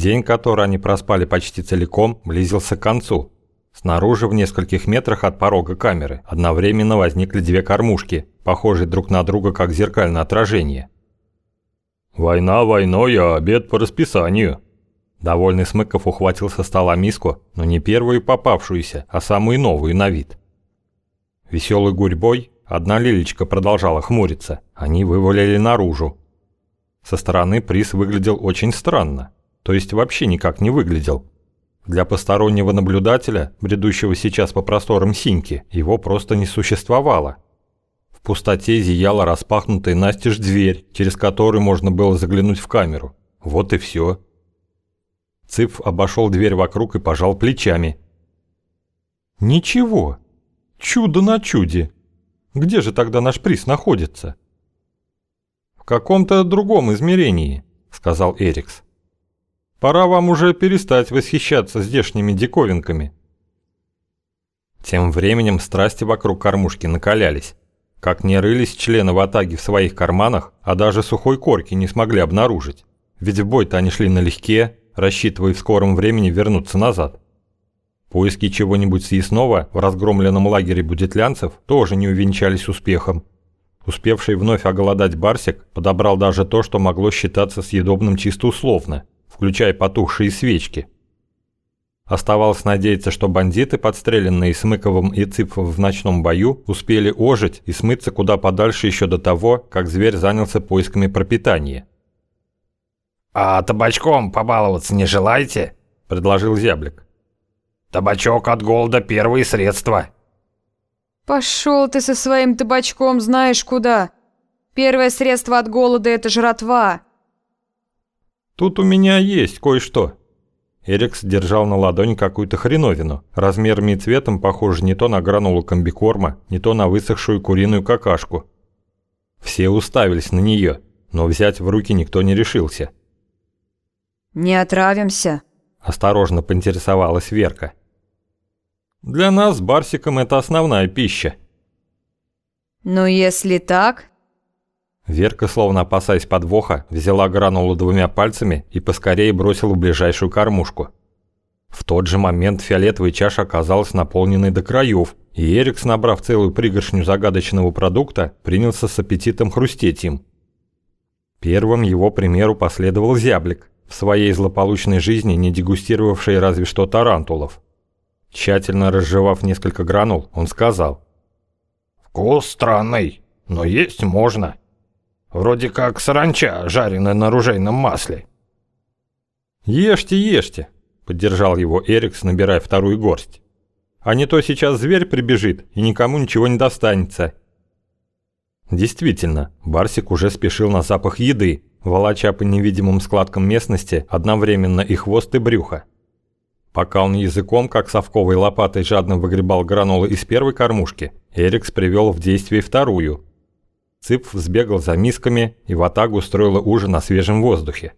День, который они проспали почти целиком, близился к концу. Снаружи, в нескольких метрах от порога камеры, одновременно возникли две кормушки, похожие друг на друга как зеркальное отражение. «Война войной, а обед по расписанию». Довольный Смыков ухватил со стола миску, но не первую попавшуюся, а самую новую на вид. Веселой гурьбой одна лилечка продолжала хмуриться, они вывалили наружу. Со стороны приз выглядел очень странно, то есть вообще никак не выглядел. Для постороннего наблюдателя, бредущего сейчас по просторам Синьки, его просто не существовало. В пустоте зияла распахнутая настежь дверь, через которую можно было заглянуть в камеру. Вот и все. Цыпф обошел дверь вокруг и пожал плечами. «Ничего. Чудо на чуде. Где же тогда наш приз находится?» «В каком-то другом измерении», — сказал Эрикс. Пора вам уже перестать восхищаться здешними диковинками. Тем временем страсти вокруг кормушки накалялись. Как не рылись члены ватаги в своих карманах, а даже сухой корки не смогли обнаружить. Ведь в бой-то они шли налегке, рассчитывая в скором времени вернуться назад. Поиски чего-нибудь съестного в разгромленном лагере будетлянцев тоже не увенчались успехом. Успевший вновь оголодать Барсик подобрал даже то, что могло считаться съедобным чисто условно – включая потухшие свечки. Оставалось надеяться, что бандиты, подстреленные Смыковым и Цыпфом в ночном бою, успели ожить и смыться куда подальше еще до того, как зверь занялся поисками пропитания. «А табачком побаловаться не желаете?» – предложил зяблик. «Табачок от голода – первые средства». «Пошел ты со своим табачком знаешь куда. Первое средство от голода – это жратва. «Тут у меня есть кое-что». Эрикс держал на ладони какую-то хреновину, размерами и цветом похоже не то на гранулу комбикорма, не то на высохшую куриную какашку. Все уставились на нее, но взять в руки никто не решился. «Не отравимся?» – осторожно поинтересовалась Верка. «Для нас с Барсиком это основная пища». «Ну, если так, Верка, словно опасаясь подвоха, взяла гранулу двумя пальцами и поскорее бросила в ближайшую кормушку. В тот же момент фиолетовая чаша оказалась наполненной до краев, и Эрикс, набрав целую пригоршню загадочного продукта, принялся с аппетитом хрустеть им. Первым его примеру последовал зяблик, в своей злополучной жизни не дегустировавший разве что тарантулов. Тщательно разжевав несколько гранул, он сказал. «Вкус странный, но есть можно». Вроде как саранча, жареная на ружейном масле. «Ешьте, ешьте», — поддержал его Эрикс, набирая вторую горсть. «А не то сейчас зверь прибежит, и никому ничего не достанется». Действительно, Барсик уже спешил на запах еды, волоча по невидимым складкам местности одновременно и хвост, и брюхо. Пока он языком, как совковой лопатой, жадно выгребал гранолы из первой кормушки, Эрикс привел в действие вторую, Цып взбегал за мисками, и Ватага устроила ужин на свежем воздухе.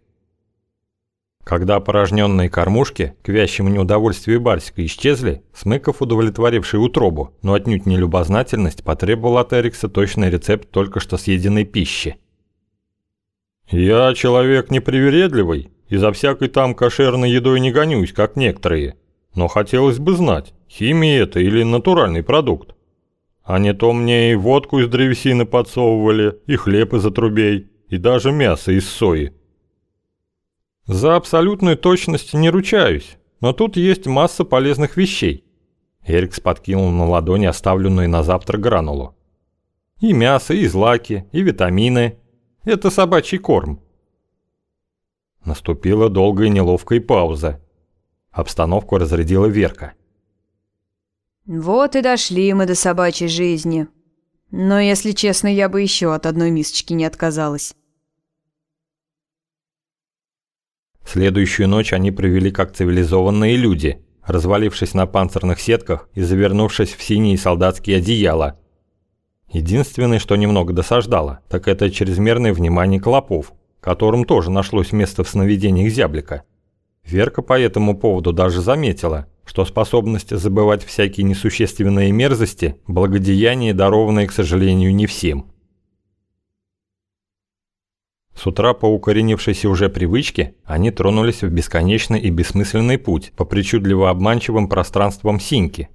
Когда опорожненные кормушки, к вящему неудовольствию Барсика, исчезли, Смыков, удовлетворивший утробу, но отнюдь не любознательность, потребовал от Эрикса точный рецепт только что съеденной пищи. «Я человек непривередливый, и за всякой там кошерной едой не гонюсь, как некоторые. Но хотелось бы знать, химия это или натуральный продукт. А не то мне и водку из древесины подсовывали, и хлеб из отрубей, и даже мясо из сои. За абсолютную точность не ручаюсь, но тут есть масса полезных вещей. Эрикс подкинул на ладони оставленную на завтра гранулу. И мясо, и злаки, и витамины. Это собачий корм. Наступила долгая неловкая пауза. Обстановку разрядила Верка. Вот и дошли мы до собачьей жизни. Но, если честно, я бы еще от одной мисочки не отказалась. Следующую ночь они провели как цивилизованные люди, развалившись на панцирных сетках и завернувшись в синие солдатские одеяла. Единственное, что немного досаждало, так это чрезмерное внимание клопов, которым тоже нашлось место в сновидениях зяблика. Верка по этому поводу даже заметила, что способность забывать всякие несущественные мерзости – благодеяние, дарованное, к сожалению, не всем. С утра по укоренившейся уже привычке они тронулись в бесконечный и бессмысленный путь по причудливо обманчивым пространствам Синьки.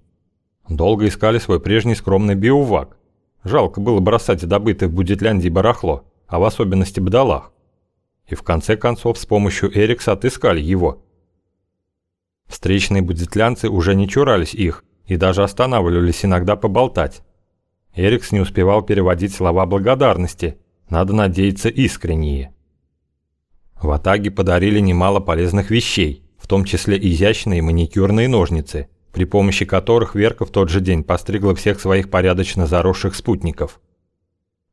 Долго искали свой прежний скромный биувак. Жалко было бросать добытое в Будетляндии барахло, а в особенности бдалах. И в конце концов с помощью Эрикса отыскали его. Встречные будетлянцы уже не чурались их и даже останавливались иногда поболтать. Эрикс не успевал переводить слова благодарности – надо надеяться искренние. В Атаге подарили немало полезных вещей, в том числе изящные маникюрные ножницы, при помощи которых Верка в тот же день постригла всех своих порядочно заросших спутников.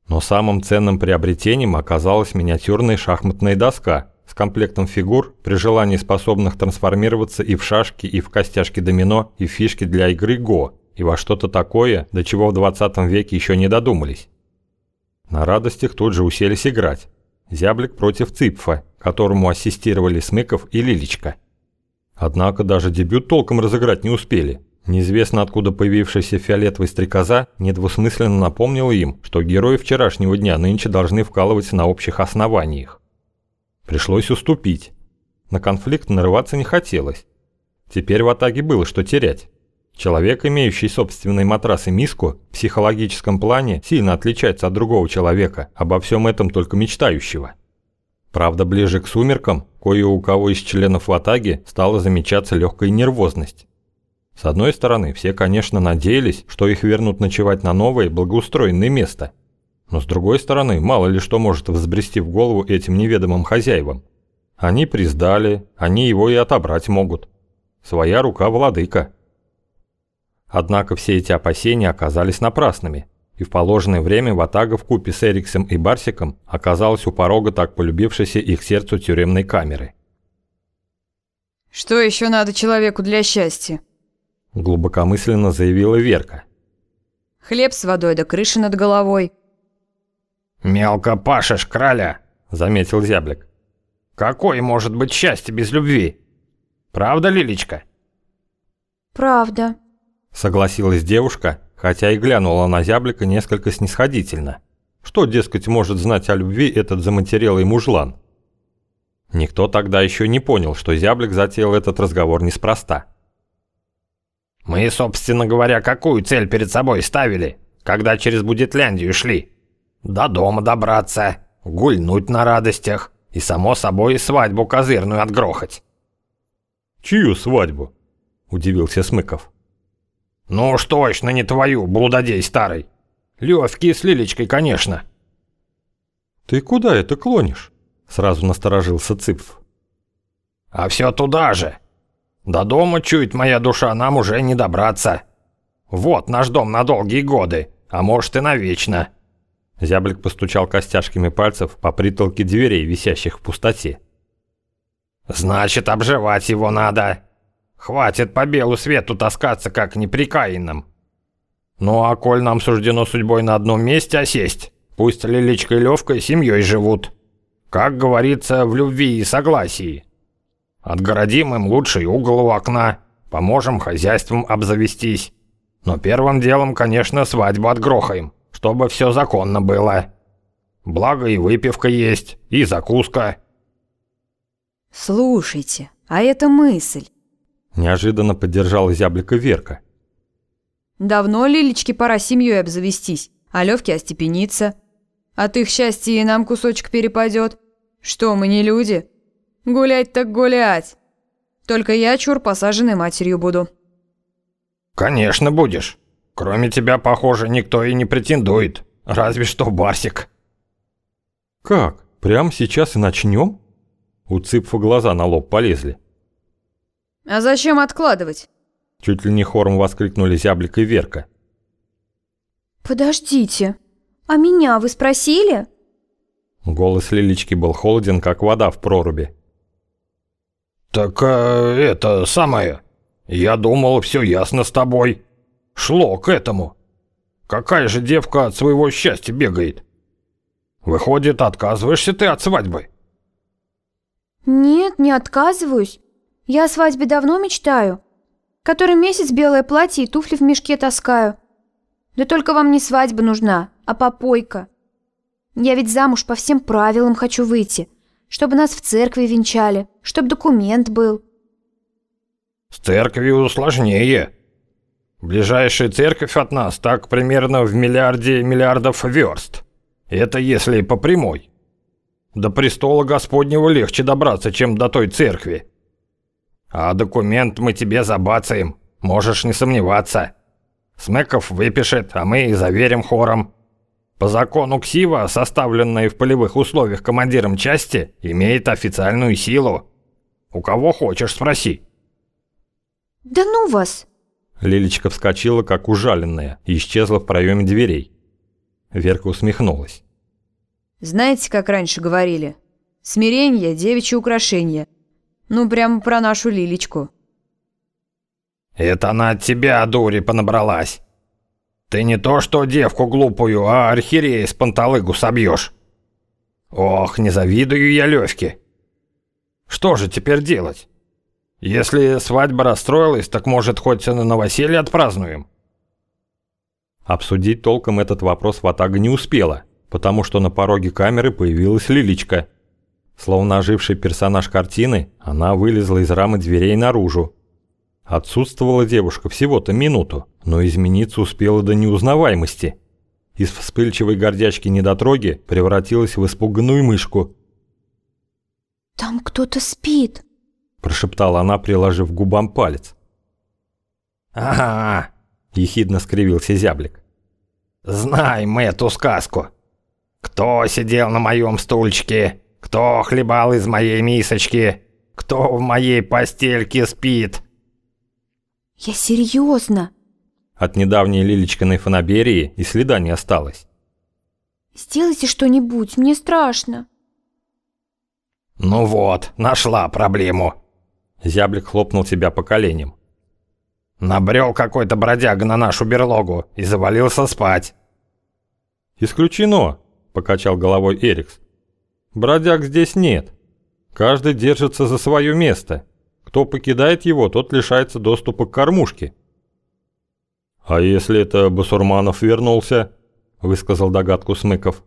Но самым ценным приобретением оказалась миниатюрная шахматная доска с комплектом фигур, при желании способных трансформироваться и в шашки, и в костяшки домино, и в фишки для игры Го, и во что-то такое, до чего в 20 веке еще не додумались. На радостях тут же уселись играть. Зяблик против Цыпфа, которому ассистировали Смыков и Лилечка. Однако даже дебют толком разыграть не успели. Неизвестно откуда появившаяся фиолетовая стрекоза недвусмысленно напомнила им, что герои вчерашнего дня нынче должны вкалывать на общих основаниях. Пришлось уступить. На конфликт нарываться не хотелось. Теперь в атаке было что терять. Человек, имеющий собственный матрас и миску, в психологическом плане сильно отличается от другого человека, обо всем этом только мечтающего. Правда, ближе к сумеркам, кое у кого из членов Ватаги стала замечаться легкая нервозность. С одной стороны, все, конечно, надеялись, что их вернут ночевать на новое благоустроенное место. Но с другой стороны, мало ли что может взбрести в голову этим неведомым хозяевам. Они приздали, они его и отобрать могут. Своя рука владыка. Однако все эти опасения оказались напрасными, и в положенное время Ватага в купе с Эриксом и Барсиком оказалась у порога так полюбившейся их сердцу тюремной камеры. «Что еще надо человеку для счастья?» Глубокомысленно заявила Верка. «Хлеб с водой да крыша над головой». «Мелко пашешь, краля», — заметил зяблик. «Какое может быть счастье без любви? Правда, Лилечка?» «Правда», Согласилась девушка, хотя и глянула на зяблика несколько снисходительно. Что, дескать, может знать о любви этот заматерелый мужлан? Никто тогда еще не понял, что зяблик затеял этот разговор неспроста. «Мы, собственно говоря, какую цель перед собой ставили, когда через Будетляндию шли? До дома добраться, гульнуть на радостях и, само собой, свадьбу козырную отгрохать». «Чью свадьбу?» – удивился Смыков. «Ну уж точно не твою, блудодей старый. Левки с Лилечкой, конечно». «Ты куда это клонишь?» – сразу насторожился Цыпф. «А все туда же. До дома чует моя душа, нам уже не добраться. Вот наш дом на долгие годы, а может и навечно». Зяблик постучал костяшками пальцев по притолке дверей, висящих в пустоте. «Значит, обживать его надо. Хватит по белу свету таскаться, как неприкаянным. Ну а коль нам суждено судьбой на одном месте осесть, пусть Лилечка и Левка семьей живут. Как говорится, в любви и согласии. Отгородим им лучший угол у окна, поможем хозяйством обзавестись. Но первым делом, конечно, свадьбу отгрохаем, чтобы все законно было. Благо и выпивка есть, и закуска. Слушайте, а это мысль. Неожиданно поддержала зяблика Верка. Давно Лилечке пора семьей обзавестись, а Левке остепениться. От их счастья и нам кусочек перепадет. Что, мы не люди? Гулять так гулять. Только я чур посаженной матерью буду. Конечно будешь. Кроме тебя, похоже, никто и не претендует. Разве что Барсик. Как? Прямо сейчас и начнем? У Цыпфа глаза на лоб полезли. «А зачем откладывать?» Чуть ли не хором воскликнули Зяблик и Верка. «Подождите, а меня вы спросили?» Голос Лилички был холоден, как вода в проруби. «Так а, это самое. Я думал, все ясно с тобой. Шло к этому. Какая же девка от своего счастья бегает? Выходит, отказываешься ты от свадьбы?» «Нет, не отказываюсь. Я о свадьбе давно мечтаю. Который месяц белое платье и туфли в мешке таскаю. Да только вам не свадьба нужна, а попойка. Я ведь замуж по всем правилам хочу выйти, чтобы нас в церкви венчали, чтобы документ был. С церковью сложнее. Ближайшая церковь от нас так примерно в миллиарде миллиардов верст. Это если по прямой. До престола Господнего легче добраться, чем до той церкви. А документ мы тебе забацаем, можешь не сомневаться. Смеков выпишет, а мы и заверим хором. По закону КСИВа, составленной в полевых условиях командиром части, имеет официальную силу. У кого хочешь, спроси. Да ну вас! Лилечка вскочила, как ужаленная, и исчезла в проеме дверей. Верка усмехнулась. Знаете, как раньше говорили? Смирение – девичье украшение. Ну, прямо про нашу Лилечку. Это она от тебя, дури, понабралась. Ты не то что девку глупую, а архиерея с панталыгу собьешь. Ох, не завидую я Левке. Что же теперь делать? Если свадьба расстроилась, так может хоть на новоселье отпразднуем? Обсудить толком этот вопрос Ватага не успела, потому что на пороге камеры появилась Лиличка. Словно оживший персонаж картины, она вылезла из рамы дверей наружу. Отсутствовала девушка всего-то минуту, но измениться успела до неузнаваемости. Из вспыльчивой гордячки-недотроги превратилась в испуганную мышку. «Там кто-то спит», – прошептала она, приложив к губам палец. «Ага», – ехидно скривился зяблик. «Знаем мы эту сказку. Кто сидел на моем стульчике?» Кто хлебал из моей мисочки? Кто в моей постельке спит?» «Я серьезно!» От недавней Лилечкиной фанаберии и следа не осталось. «Сделайте что-нибудь, мне страшно!» «Ну вот, нашла проблему!» Зяблик хлопнул себя по коленям. «Набрел какой-то бродяга на нашу берлогу и завалился спать!» «Исключено!» – покачал головой Эрикс. Бродяг здесь нет. Каждый держится за свое место. Кто покидает его, тот лишается доступа к кормушке. «А если это Басурманов вернулся?» – высказал догадку Смыков.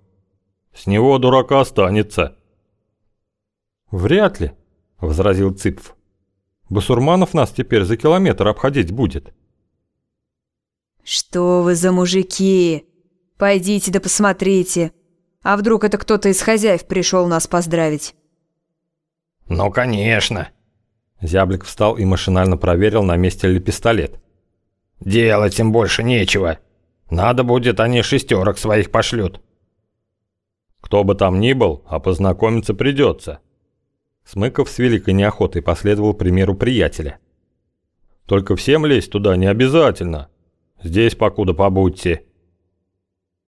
«С него дурака останется». «Вряд ли», – возразил Цыпв. «Басурманов нас теперь за километр обходить будет». «Что вы за мужики? Пойдите да посмотрите. А вдруг это кто-то из хозяев пришел нас поздравить? Ну, конечно. Зяблик встал и машинально проверил, на месте ли пистолет. Делать им больше нечего. Надо будет, они шестерок своих пошлют. Кто бы там ни был, а познакомиться придется. Смыков с великой неохотой последовал примеру приятеля. Только всем лезть туда не обязательно. Здесь покуда побудьте.